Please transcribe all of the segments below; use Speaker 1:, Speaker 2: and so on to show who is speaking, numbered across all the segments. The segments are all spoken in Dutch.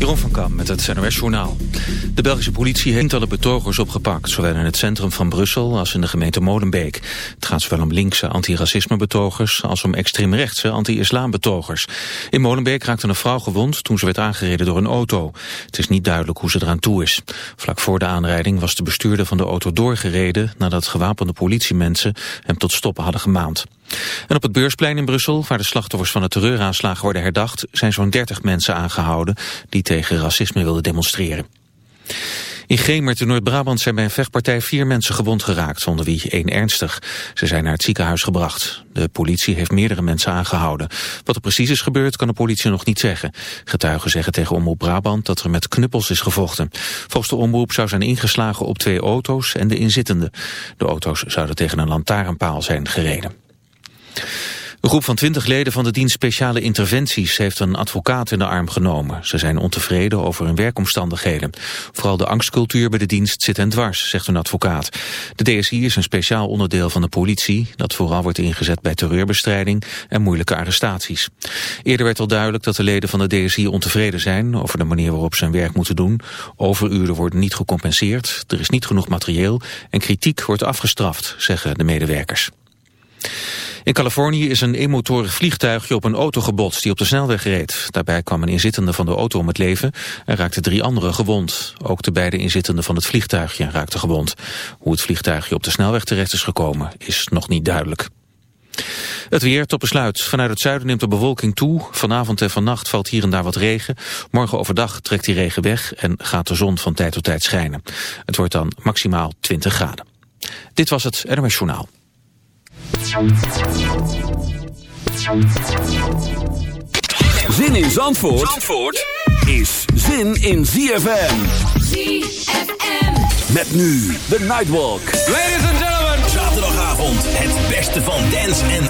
Speaker 1: Jeroen van Kam met het NOS Journaal. De Belgische politie heeft alle betogers opgepakt... zowel in het centrum van Brussel als in de gemeente Molenbeek. Het gaat zowel om linkse anti-racisme-betogers... als om extreemrechtse anti-islam-betogers. In Molenbeek raakte een vrouw gewond toen ze werd aangereden door een auto. Het is niet duidelijk hoe ze eraan toe is. Vlak voor de aanrijding was de bestuurder van de auto doorgereden... nadat gewapende politiemensen hem tot stoppen hadden gemaand. En op het beursplein in Brussel, waar de slachtoffers van de terreuraanslagen worden herdacht, zijn zo'n 30 mensen aangehouden die tegen racisme wilden demonstreren. In Gemert in Noord-Brabant zijn bij een vechtpartij vier mensen gewond geraakt, zonder wie één ernstig. Ze zijn naar het ziekenhuis gebracht. De politie heeft meerdere mensen aangehouden. Wat er precies is gebeurd kan de politie nog niet zeggen. Getuigen zeggen tegen Omroep Brabant dat er met knuppels is gevochten. Volgens de omroep zou zijn ingeslagen op twee auto's en de inzittende. De auto's zouden tegen een lantaarnpaal zijn gereden. Een groep van twintig leden van de dienst Speciale Interventies heeft een advocaat in de arm genomen. Ze zijn ontevreden over hun werkomstandigheden. Vooral de angstcultuur bij de dienst zit hen dwars, zegt een advocaat. De DSI is een speciaal onderdeel van de politie dat vooral wordt ingezet bij terreurbestrijding en moeilijke arrestaties. Eerder werd al duidelijk dat de leden van de DSI ontevreden zijn over de manier waarop ze hun werk moeten doen. Overuren worden niet gecompenseerd, er is niet genoeg materieel en kritiek wordt afgestraft, zeggen de medewerkers. In Californië is een eenmotorig vliegtuigje op een auto gebotst die op de snelweg reed. Daarbij kwam een inzittende van de auto om het leven en raakte drie anderen gewond. Ook de beide inzittenden van het vliegtuigje raakten gewond. Hoe het vliegtuigje op de snelweg terecht is gekomen is nog niet duidelijk. Het weer tot besluit. Vanuit het zuiden neemt de bewolking toe. Vanavond en vannacht valt hier en daar wat regen. Morgen overdag trekt die regen weg en gaat de zon van tijd tot tijd schijnen. Het wordt dan maximaal 20 graden. Dit was het NOS Journaal.
Speaker 2: Zin in Zandvoort, Zandvoort is zin in ZFM.
Speaker 3: ZFM.
Speaker 2: Met nu de Nightwalk.
Speaker 4: Ladies and gentlemen.
Speaker 2: Zaterdagavond het beste van dance en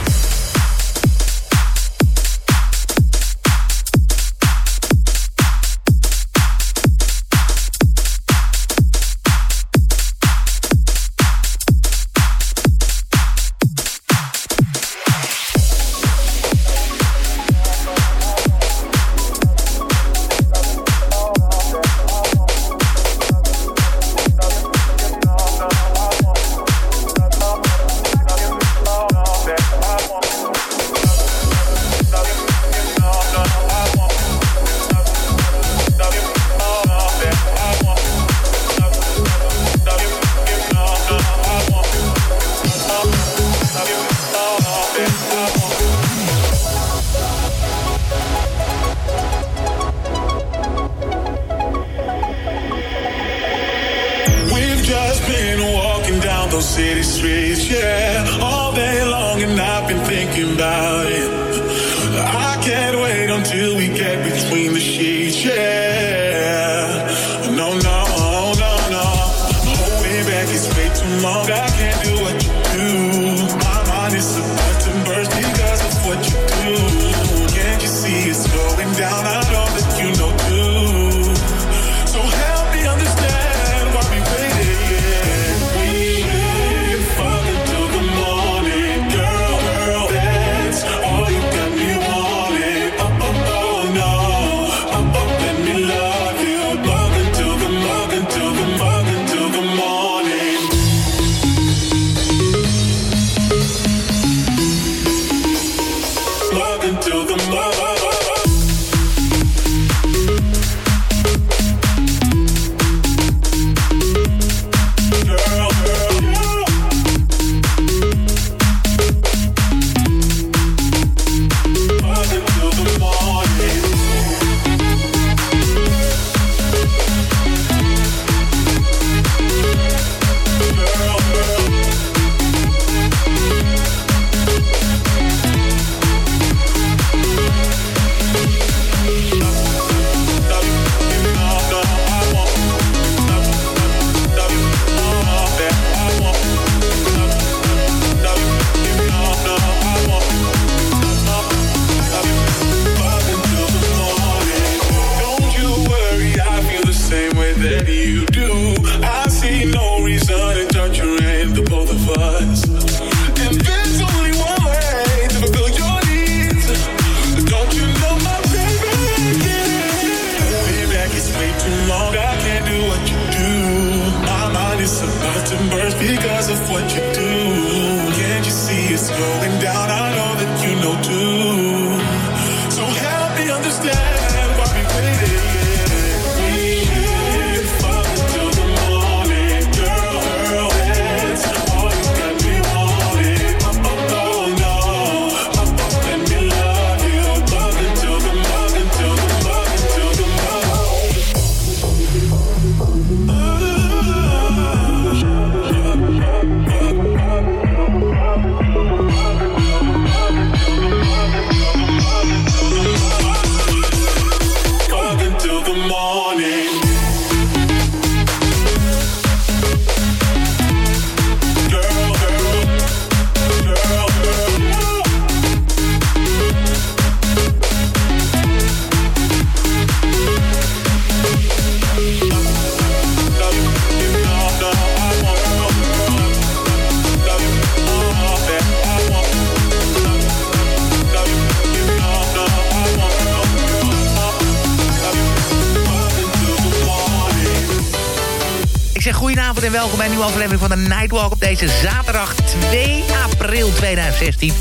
Speaker 3: Nightwalk op deze zaterdag 2 april 2016.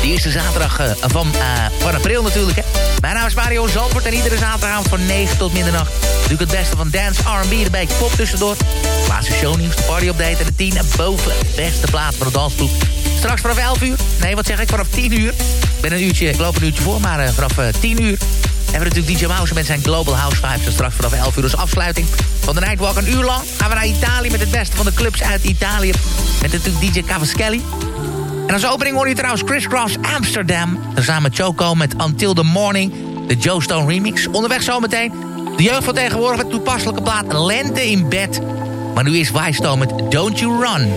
Speaker 3: De eerste zaterdag eh, van, eh, van april natuurlijk. Hè. Mijn naam is Mario Zandvoort en iedere zaterdagavond van 9 tot middernacht... ik het beste van dance, R&B, een beetje pop tussendoor. Laatste shownieuws, de party-update en de 10 en boven beste plaat van de dansgroep. Straks vanaf 11 uur, nee wat zeg ik, vanaf 10 uur. Ik ben een uurtje, ik loop een uurtje voor, maar eh, vanaf eh, 10 uur... hebben we natuurlijk DJ Mouse met zijn Global House Vibes. En straks vanaf 11 uur als afsluiting van de Nightwalk. Een uur lang gaan we naar Italië met het beste van de clubs uit Italië. Met natuurlijk DJ Cavaschelli. En als opening hoor je trouwens Chris Cross Amsterdam. En samen met Choco met Until the Morning. De Joe Stone remix. Onderweg zometeen. De jeugd van tegenwoordig met toepasselijke plaat Lente in bed. Maar nu is Wijstone met Don't You Run.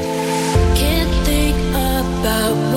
Speaker 4: Can't think about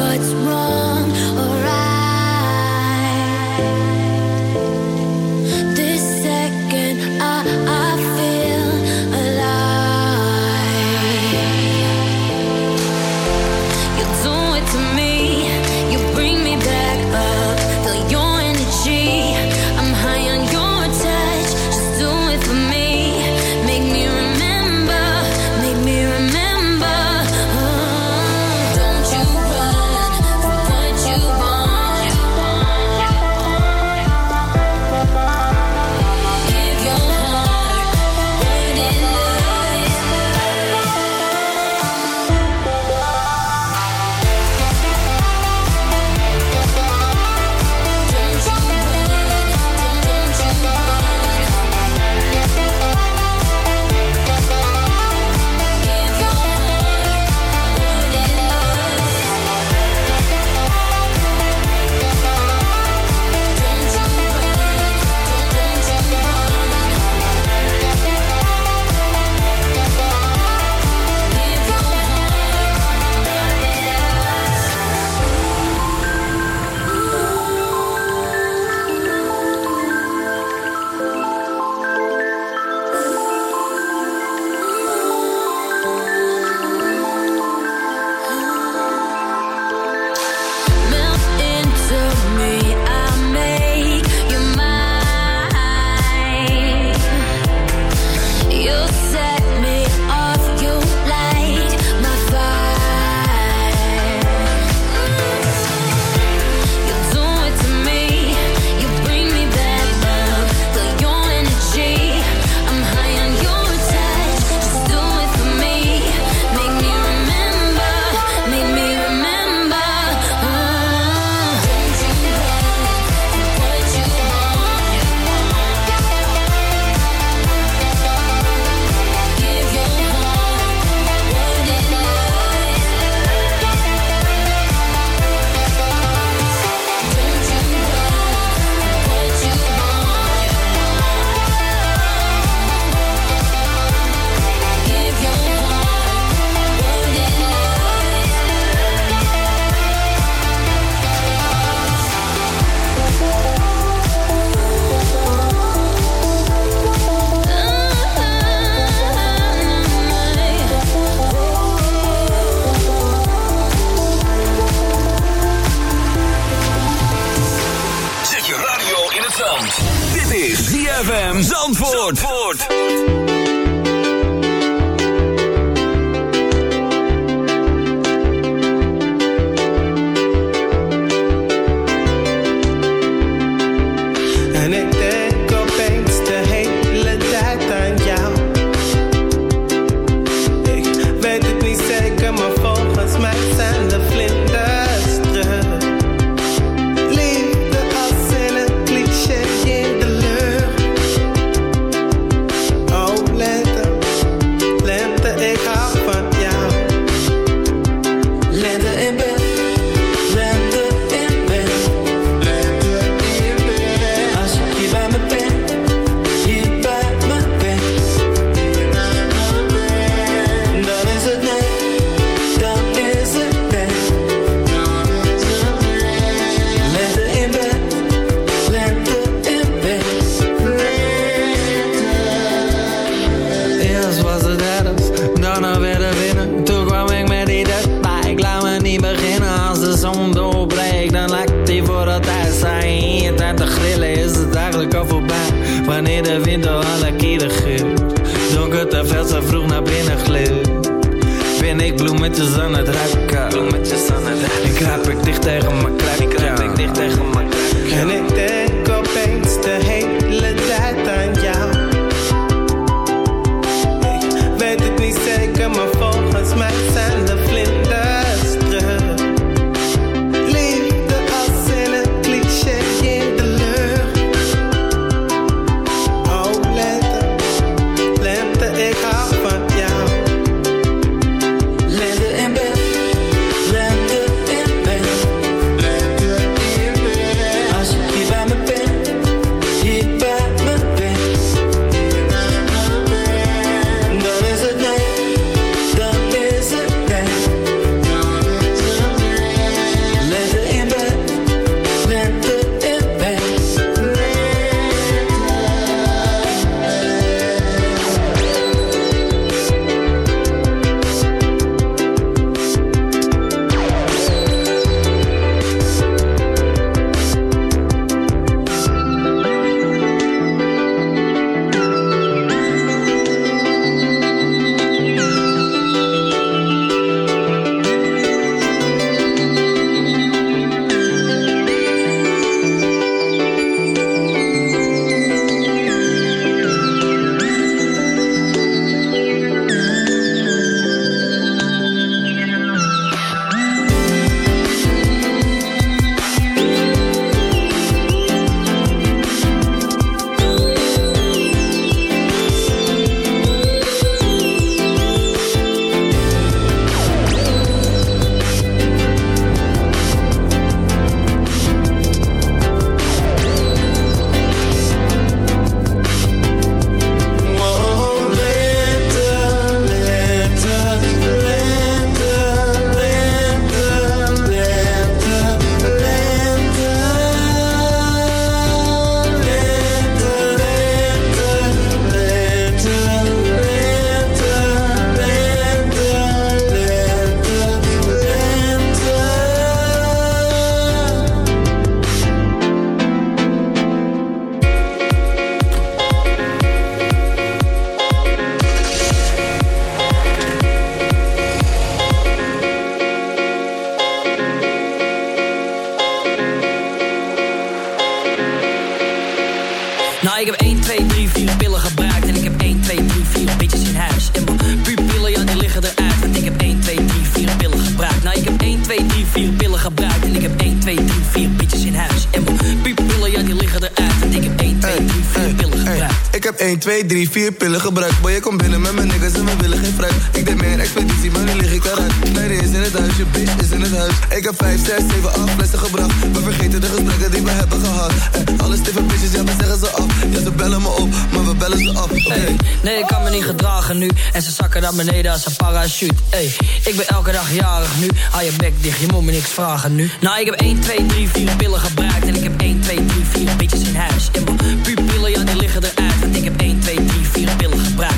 Speaker 5: 2, 3, 4 pillen gebruikt.
Speaker 6: Boy, je komt binnen met mijn niggas en we willen geen fruit. Ik deed meer expeditie, maar nu lig ik eruit. Lady is in het huis, je bitch is in het huis. Ik heb 5, 6, 7, 8 flessen gebracht. We vergeten de gesprekken die we hebben gehad. En alle stiffe bitches, ja, we zeggen ze af. Ja, ze bellen me op, maar we bellen ze af. Oké.
Speaker 5: Hey, nee, ik kan me niet gedragen nu. En ze zakken naar beneden als een parachute. Hey, ik ben elke dag jarig nu. Hou je bek dicht, je moet me niks vragen nu. Nou, ik heb 1, 2, 3, 4 pillen gebruikt. En ik heb 1, 2, 3, 4 bitches in huis. En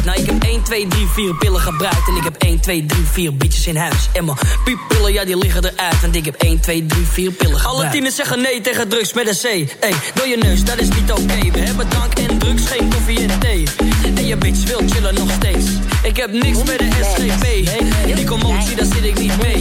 Speaker 5: Nou, ik heb 1, 2, 3, 4 pillen gebruikt. En ik heb 1, 2, 3, 4 bitches in huis. En mijn pupillen, ja, die liggen eruit. Want ik heb 1, 2, 3, 4 pillen gebruikt. Alle tieners zeggen nee tegen drugs met een C. Hey, door je neus, dat is niet oké. We hebben drank en drugs, geen koffie en thee. En je bitch wil chillen nog steeds. Ik heb niks met de SGP. Die commotie, daar zit ik niet mee.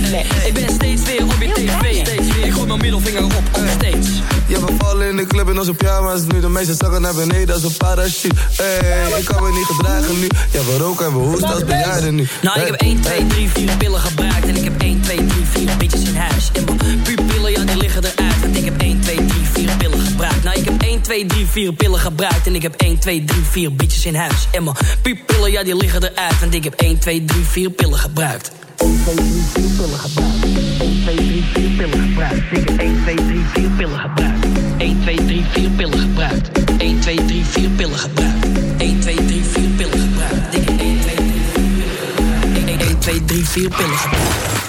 Speaker 5: Ik ben steeds weer op je tv. Ik gooi mijn middelvinger op, op steeds.
Speaker 6: Ja, we vallen in de club in onze pyjama's nu. De meeste zakken naar beneden als een parachute. Hey, ik kan me niet gedragen nu. Ja, we roken en we hoesten als bejaarden nu.
Speaker 5: Nou, ik heb 1, 2, 3, 4 pillen gebruikt. En ik heb 1, 2, 3, 4 bitches in huis. En mijn pupillen, ja, die liggen eruit. Want ik heb 1, 2, 3, 4 pillen gebruikt. Nou, ik heb 1, 2, 3, 4 pillen gebruikt. En ik heb 1, 2, 3, 4 bitches in huis. En mijn pupillen, ja, die liggen eruit. Want ik heb 1, 2, 3, 4 pillen gebruikt. 1, 2, 3, 4 pillen gebruikt. 1, 2, 3, 4 pillen gebruikt. Ik heb 1, 2, 3, 4 pillen gebruikt. 1, 2, 3, 4 pillen gebruikt. 1, 2, 3, 4 pillen gebruikt. 1, 2, 3, 4 pillen gebruikt. Ik heb 1, 2, 3, 4 1, 2, 3, 4 pillen gebruikt.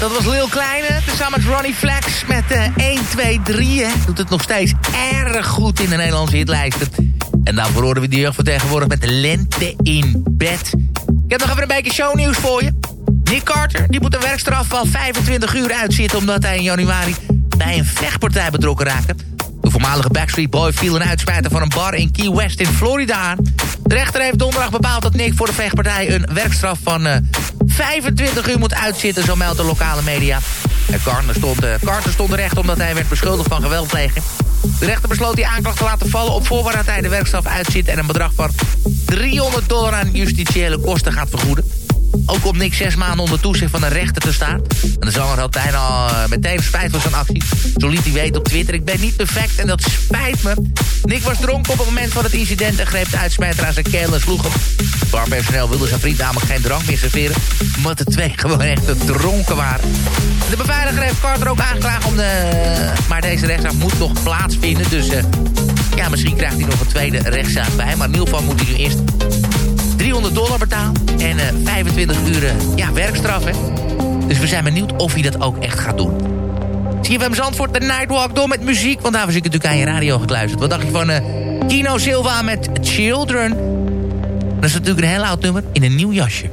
Speaker 3: Dat was Lil Kleine. Tezamen met Ronnie Flex met eh 1, 2, 3. Hè. Doet het nog steeds erg goed in de Nederlandse hitlijsten. En daarvoor horen we de jeugd van tegenwoordig met de lente in bed. Ik heb nog even een beetje shownieuws voor je. Nick Carter die moet een werkstraf van 25 uur uitzitten... omdat hij in januari bij een vechtpartij betrokken raakte. De voormalige Backstreet Boy viel een uitsmijter van een bar in Key West in Florida aan. De rechter heeft donderdag bepaald dat Nick voor de vechtpartij... een werkstraf van uh, 25 uur moet uitzitten, zo meldt de lokale media. Carter stond, uh, Carter stond terecht omdat hij werd beschuldigd van geweldpleging. De rechter besloot die aanklacht te laten vallen op voorwaarde dat hij de werkstraf uitzit... en een bedrag van 300 dollar aan justitiële kosten gaat vergoeden. Ook om Nick zes maanden onder toezicht van de rechter te staan. En de zanger had al uh, meteen spijt van zijn actie. Zo liet hij weten op Twitter, ik ben niet perfect en dat spijt me. Nick was dronken op het moment van het incident en greep de uitsmijter aan zijn keel en sloeg hem. Barpersoneel wilde zijn vriend namelijk geen drank meer serveren... omdat de twee gewoon echt dronken waren. De beveiliger heeft Carter ook aangeklaagd om de... Maar deze rechtszaak moet nog plaatsvinden, dus... Uh, ja, misschien krijgt hij nog een tweede rechtszaak bij. Maar in ieder geval moet hij nu eerst 300 dollar betalen. En uh, 25 uur ja, werkstraf, hè. Dus we zijn benieuwd of hij dat ook echt gaat doen. CFM Zandvoort, de Nightwalk, door met muziek. Want daar was ik natuurlijk aan je radio gekluisterd. Wat dacht je van uh, Kino Silva met Children? Dat is natuurlijk een heel oud nummer in een nieuw jasje.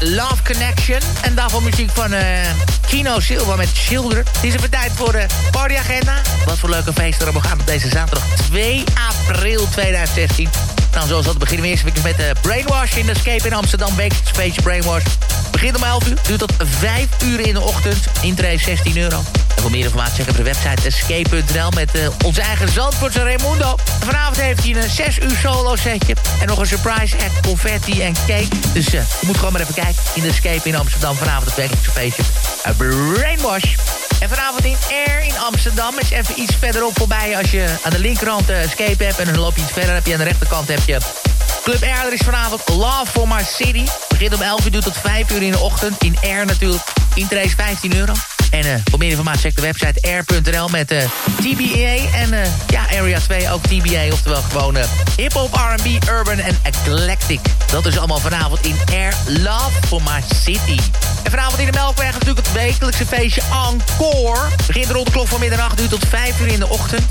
Speaker 3: Love Connection. En daarvoor muziek van uh, Kino Silva met Children. Het is even tijd voor de partyagenda. Wat voor leuke feesten er gaan op deze zaterdag 2 april 2016. Nou, zoals dat beginnen we eerst met de Brainwash in de Escape in Amsterdam. Wekelijks feestje Brainwash. Begint om 11 uur, duurt tot 5 uur in de ochtend. Intree 16 euro. En voor meer informatie check op de website escape.nl met uh, onze eigen Zandvoortse Raimundo. vanavond heeft hij een 6 uur solo setje. En nog een surprise act, confetti en cake. Dus uh, je moet gewoon maar even kijken in de Escape in Amsterdam. Vanavond het wekelijkse feestje. Uh, Brainwash. En vanavond in Air in Amsterdam is even iets verderop voorbij. Als je aan de linkerkant uh, Escape hebt en dan loop je iets verder... heb je aan de rechterkant heb je Club Air. Er is vanavond Love for My City. Begint om 11 uur tot 5 uur in de ochtend. In Air natuurlijk. Intrace 15 euro. En uh, voor meer informatie check de website air.nl met uh, TBA. En uh, ja, Area 2 ook TBA. Oftewel gewoon hip-hop, R&B, urban en eclectic. Dat is allemaal vanavond in Air Love for My City. En vanavond in de Melkweg natuurlijk het wekelijkse feestje Encore. Begint rond de klok van middernacht, duurt tot 5 uur in de ochtend.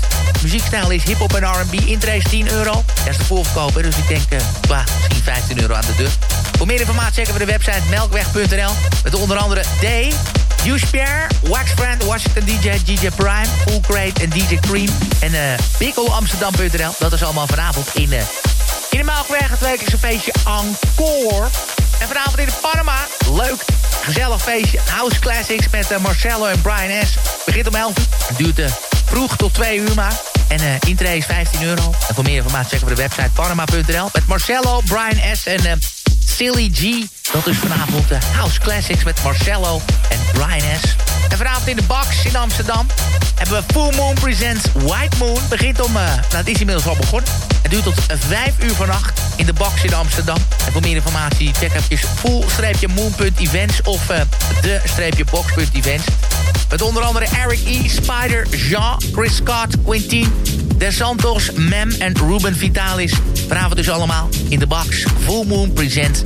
Speaker 3: Muziekstijl is hip-hop en R&B. Intrace 10 euro. Dat is de voorverkoper, dus ik denk, bah, misschien 15 euro aan de deur. Voor meer informatie checken we de website melkweg.nl. Met onder andere D, Hugh Pierre, Waxbrand, Washington DJ, DJ Prime, Full Crate en DJ Cream. En uh, BigOAmsterdam.nl. Dat is allemaal vanavond in, uh, in de Melkweg. Het wekelijkse feestje Encore. En vanavond in de Panama. Leuk, gezellig feestje. House Classics met uh, Marcello en Brian S. Begint om 11 uur. Duurt uh, vroeg tot 2 uur maar. En uh, intree is 15 euro. En voor meer informatie checken we de website panama.nl. Met Marcello, Brian S. en Silly G. Dat is vanavond de House Classics met Marcello en Brian S. En vanavond in de Box in Amsterdam hebben we Full Moon Presents White Moon. Begint om, uh, nou het is inmiddels al begonnen. Het duurt tot 5 uur vannacht in de Box in Amsterdam. En voor meer informatie check even full-moon.events of uh, de-box.events. Met onder andere Eric E., Spider, Jean, Chris Scott, Quintin, De Santos, Mem en Ruben Vitalis. Vanavond dus allemaal in de Box. Full Moon Presents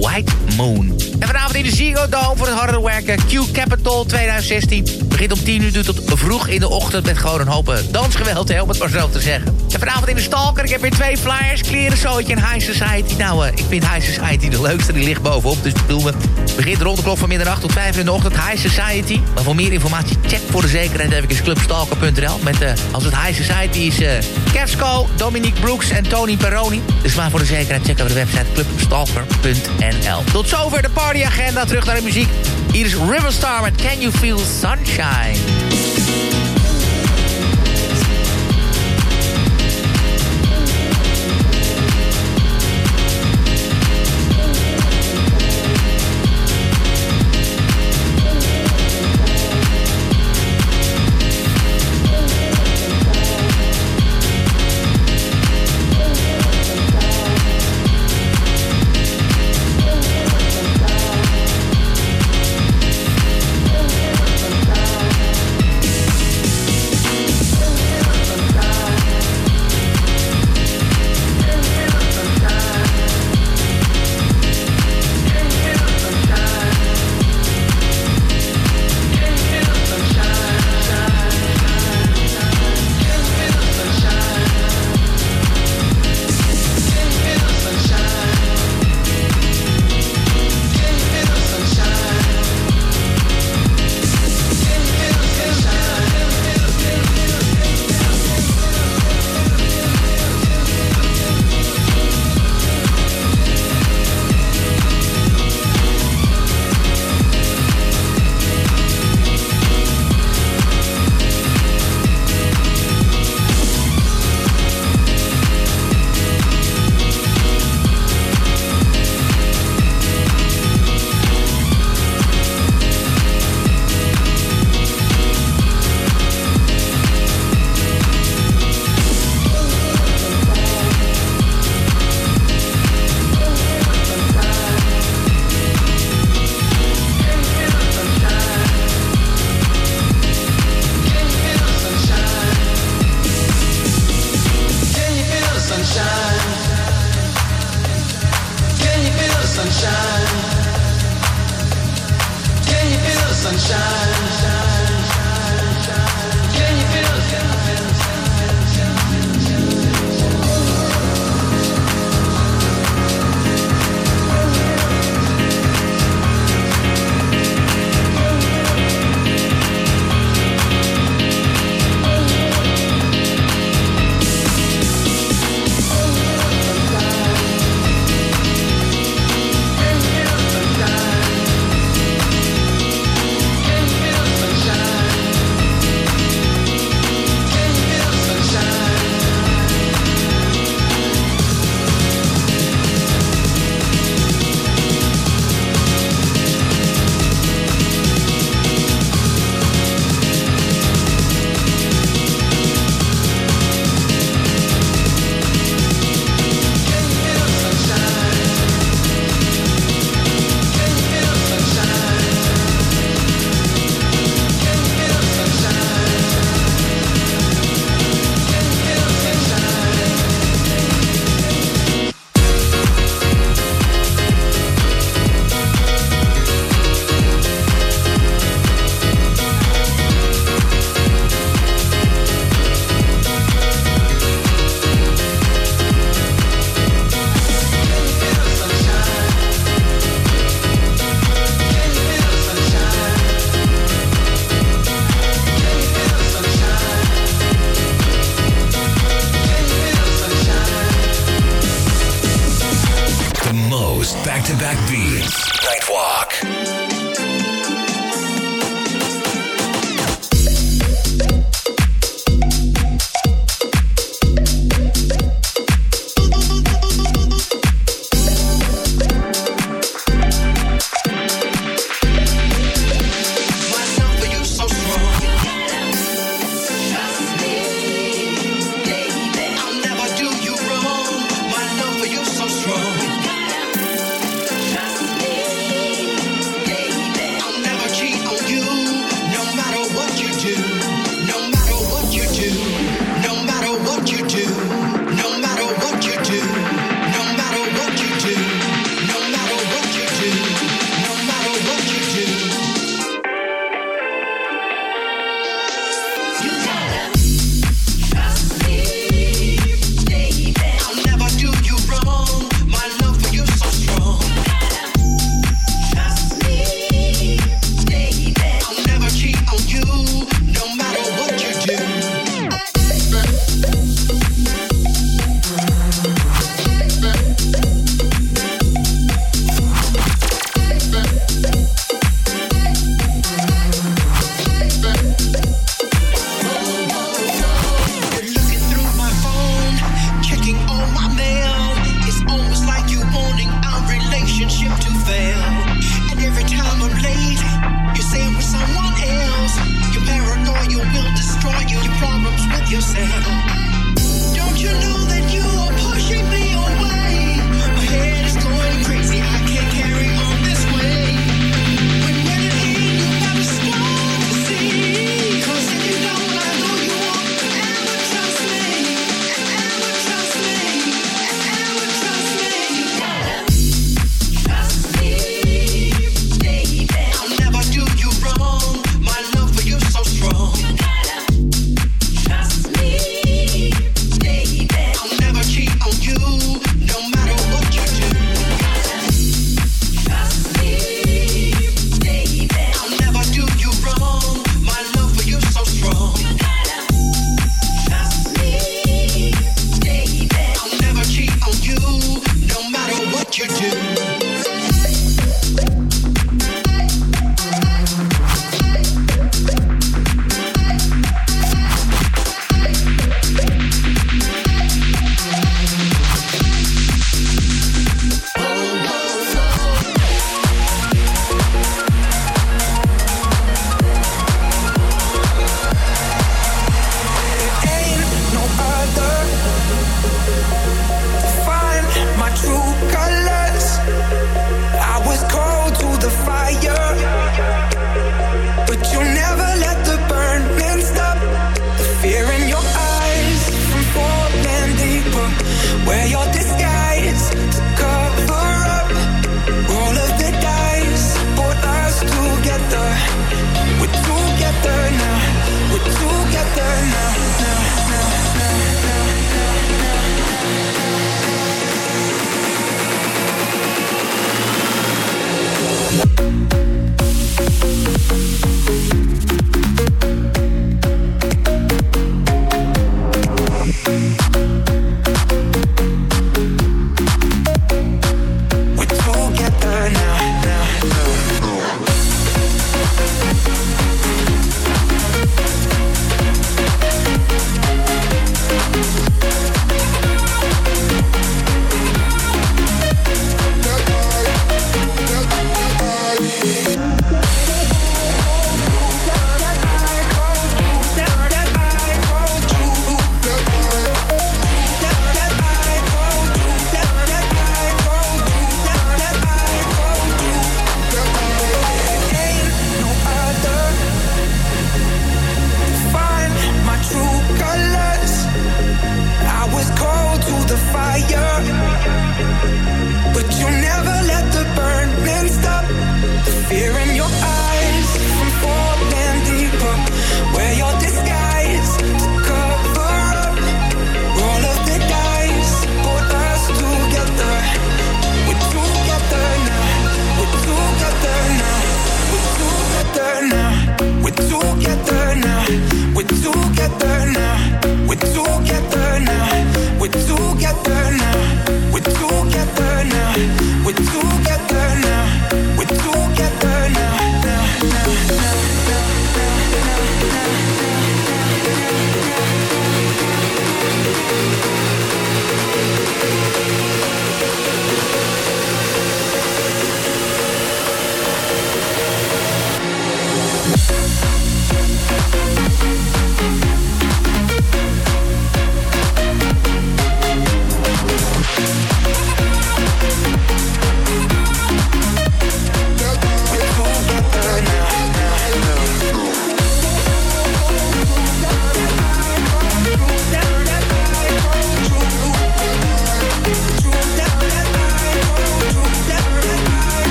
Speaker 3: White Moon. En vanavond in de Ziggo voor het harde werken. Q Capital 2016. Begint om 10 uur, tot vroeg in de ochtend... met gewoon een hoop dansgeweld, hè, om het maar zo te zeggen. En vanavond in de Stalker, ik heb weer twee flyers. Kleren zootje en High Society. Nou, uh, ik vind High Society de leukste, die ligt bovenop. Dus bedoel me, begint rond de klok van middernacht tot 5 uur in de ochtend. High Society. Maar voor meer informatie, check voor de zekerheid even clubstalker.nl. Met, uh, als het High Society is, uh, Kevsco, Dominique Brooks en Tony Peroni. Dus maar voor de zekerheid, check op de website clubstalker.nl. Tot zover de partyagenda. Terug naar de muziek. Hier is Riverstar met Can You Feel Sunshine. shine.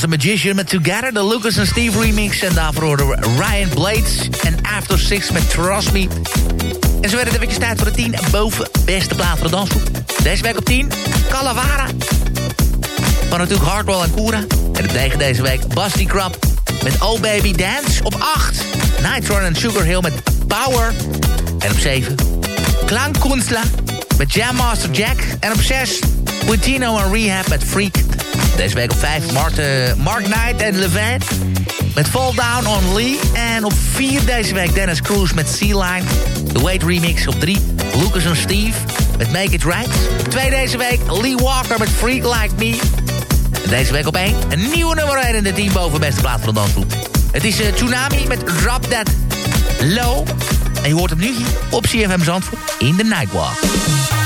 Speaker 3: De Magician met Together, de Lucas en Steve remix. En daarvoor hoorden we Ryan Blades en After Six met Trust Me. En zo werd het eventjes tijd voor de 10 boven beste plaat voor de dansgroep. Deze week op 10, Calavara. Van natuurlijk Hardwell en Koura. En op 9 deze week, Basti Crab met Oh Baby Dance. Op 8, Nitron en Sugar Hill met Power. En op 7, Klankkunstler met Jam Master Jack. En op 6, Quintino en Rehab met Freak. Deze week op 5 Mark, Mark Knight en Levant met Fall Down on Lee. En op 4 deze week Dennis Cruz met Sea Line. The Wait Remix op 3. Lucas en Steve met Make It Right. Op 2 deze week Lee Walker met Freak Like Me. En deze week op 1 een nieuwe nummer 1 in de team boven beste plaats van de dansgroep. Het is uh, Tsunami met Drop That Low. En je hoort hem nu op CFM Zandvoort in de Nightwalk.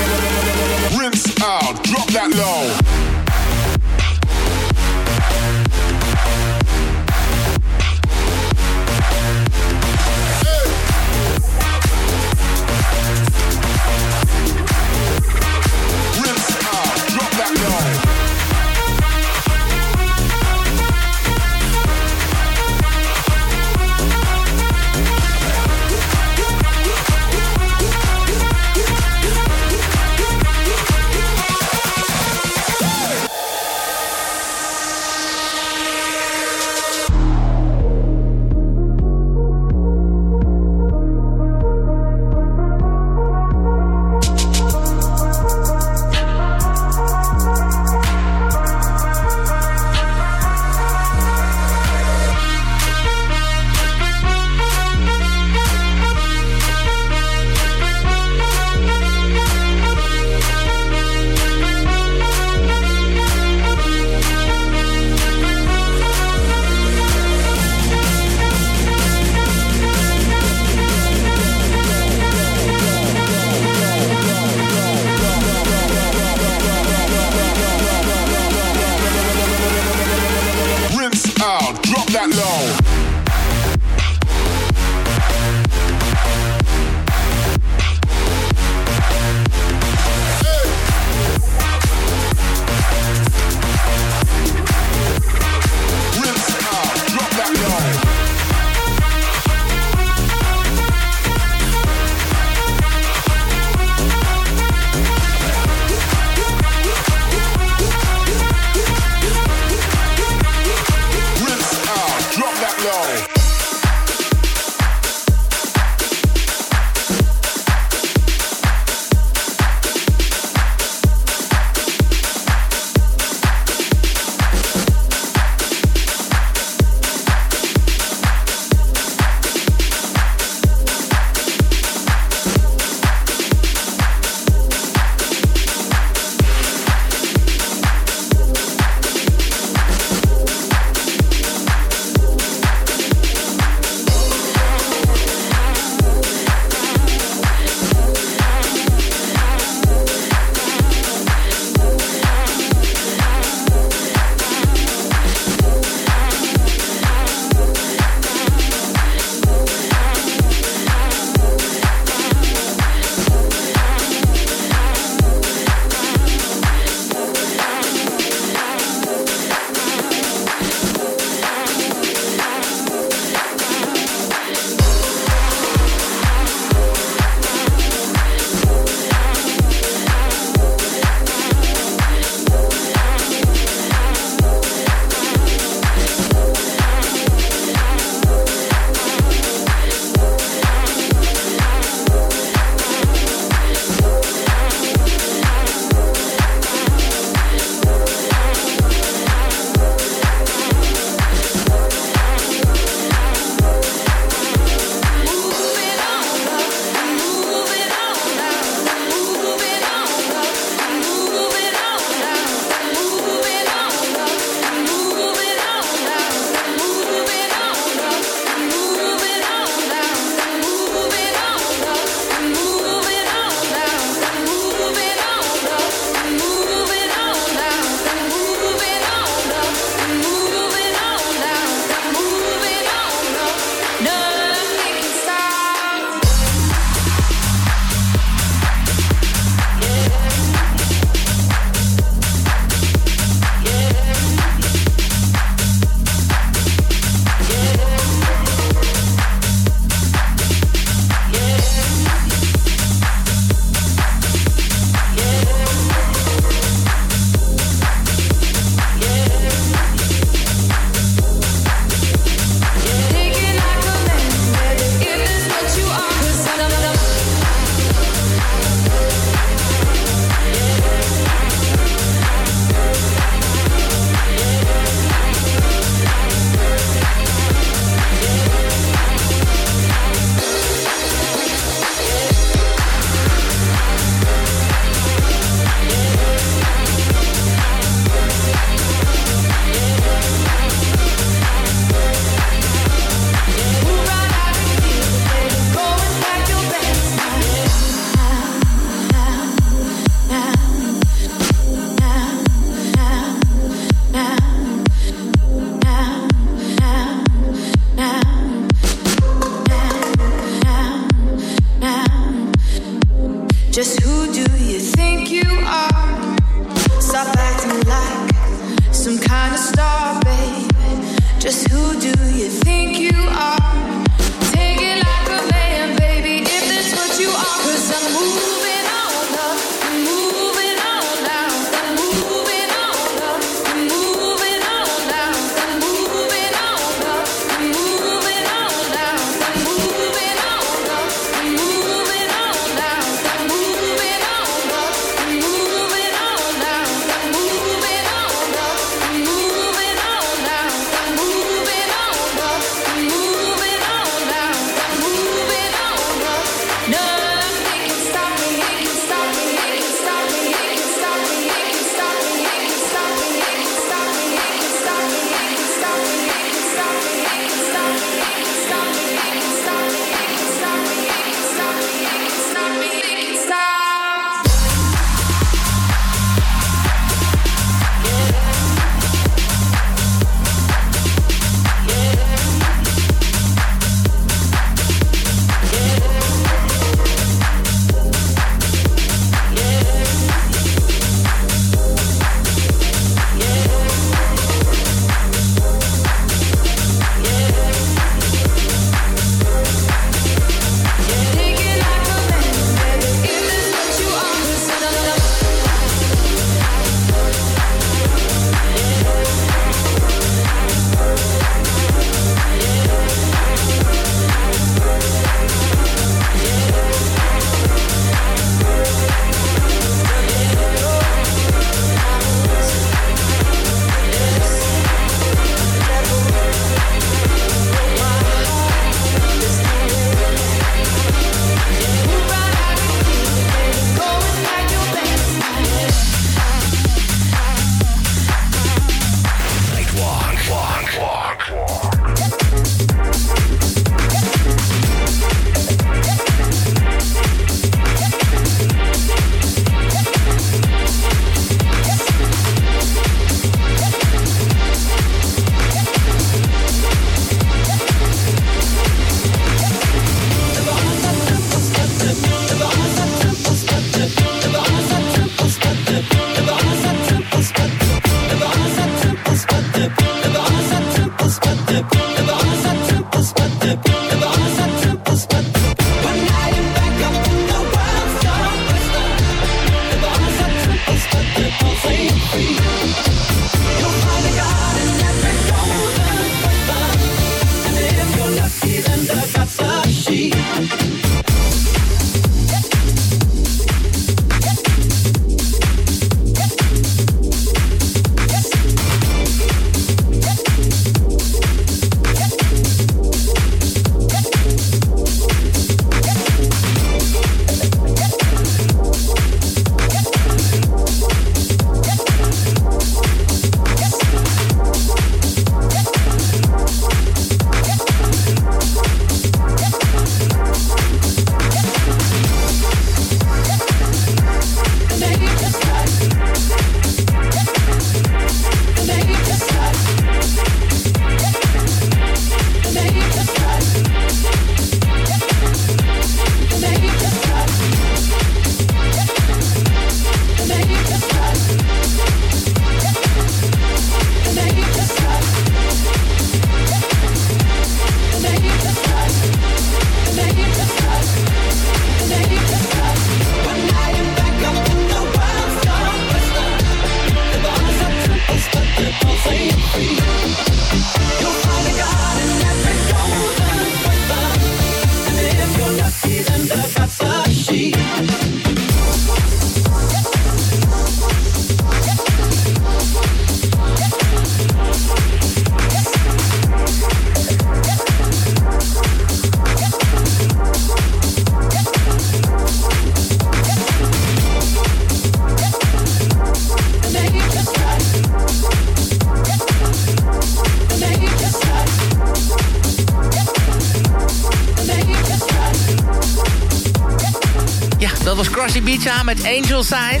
Speaker 3: samen met Angel Side.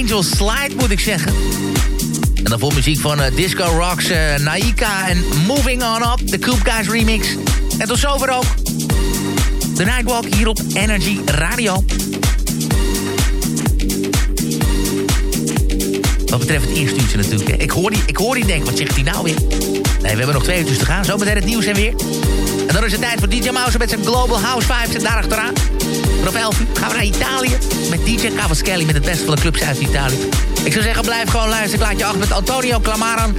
Speaker 3: Angel Slide moet ik zeggen. En dan voor muziek van eh, Disco Rocks, eh, Naika en Moving On Up. De Coop Guys remix. En tot zover ook. De Nightwalk hier op Energy Radio. Wat betreft het instuurtje natuurlijk. Ik hoor die, ik hoor die denk, wat zegt hij nou weer? Nee, we hebben nog twee uurtjes te gaan. Zo meteen het nieuws en weer. En dan is het tijd voor DJ Mouse met zijn Global House Vibes. En daarachteraan, vanaf 11 uur, gaan we naar Italië. Met DJ Cavaschelli met het beste van de clubs uit Italië. Ik zou zeggen, blijf gewoon luisteren. Ik laat je achter met Antonio Clamaran.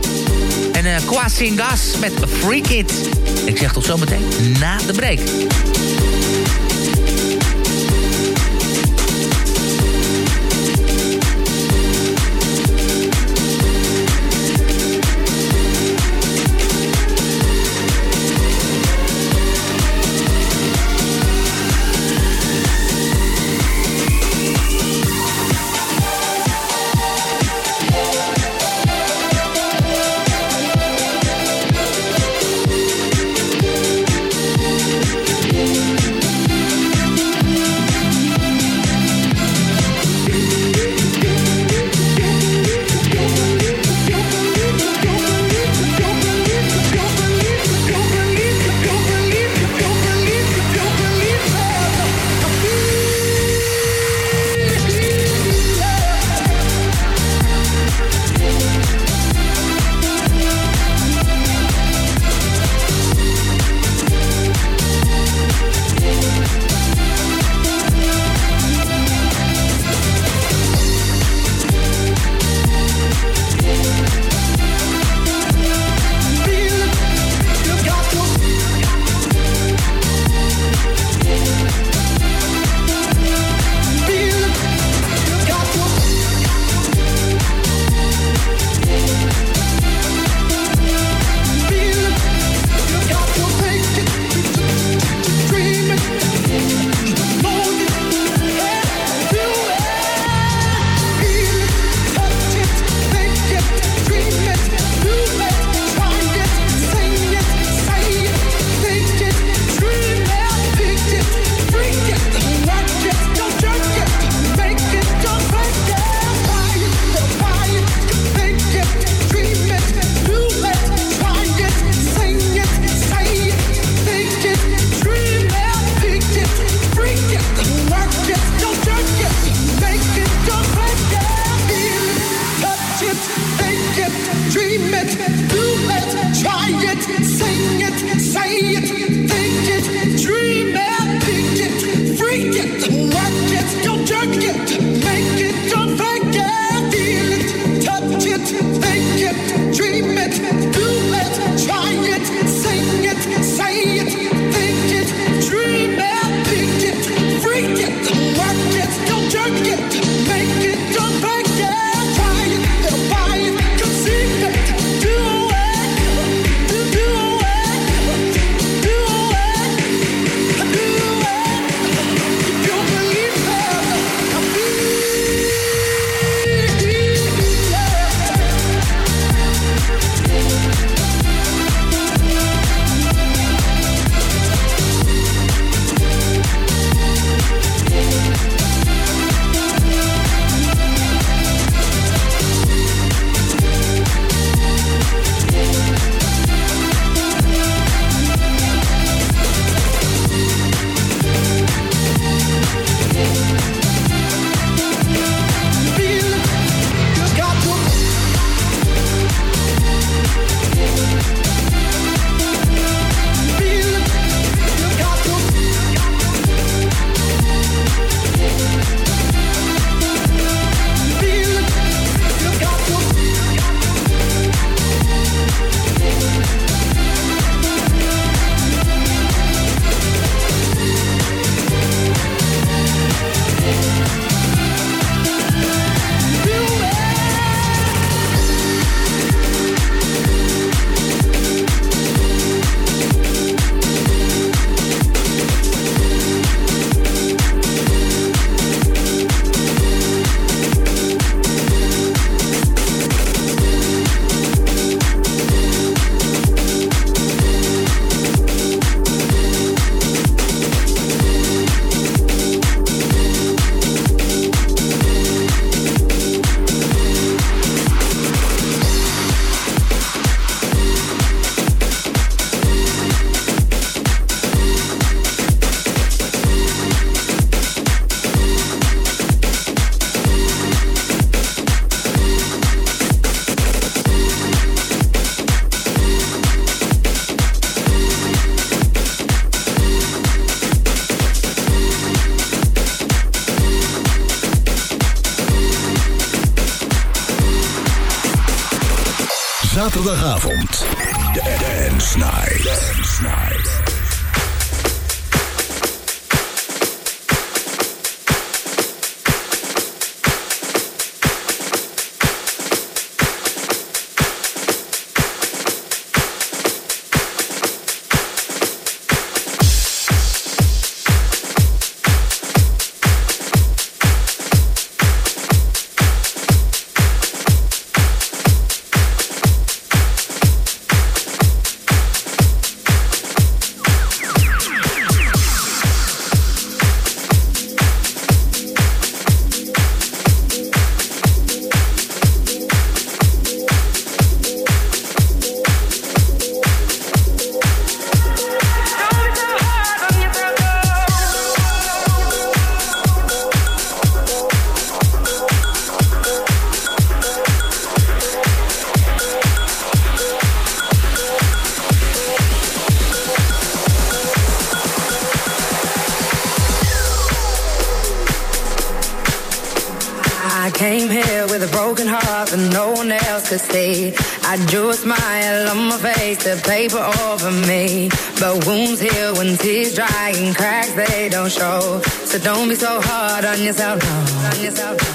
Speaker 3: En eh Quasingas met Freak It. Ik zeg tot zometeen na de break.
Speaker 7: Paper over me. But wounds heal when tears dry and cracks they don't show. So don't be so hard on yourself. No. On yourself. No.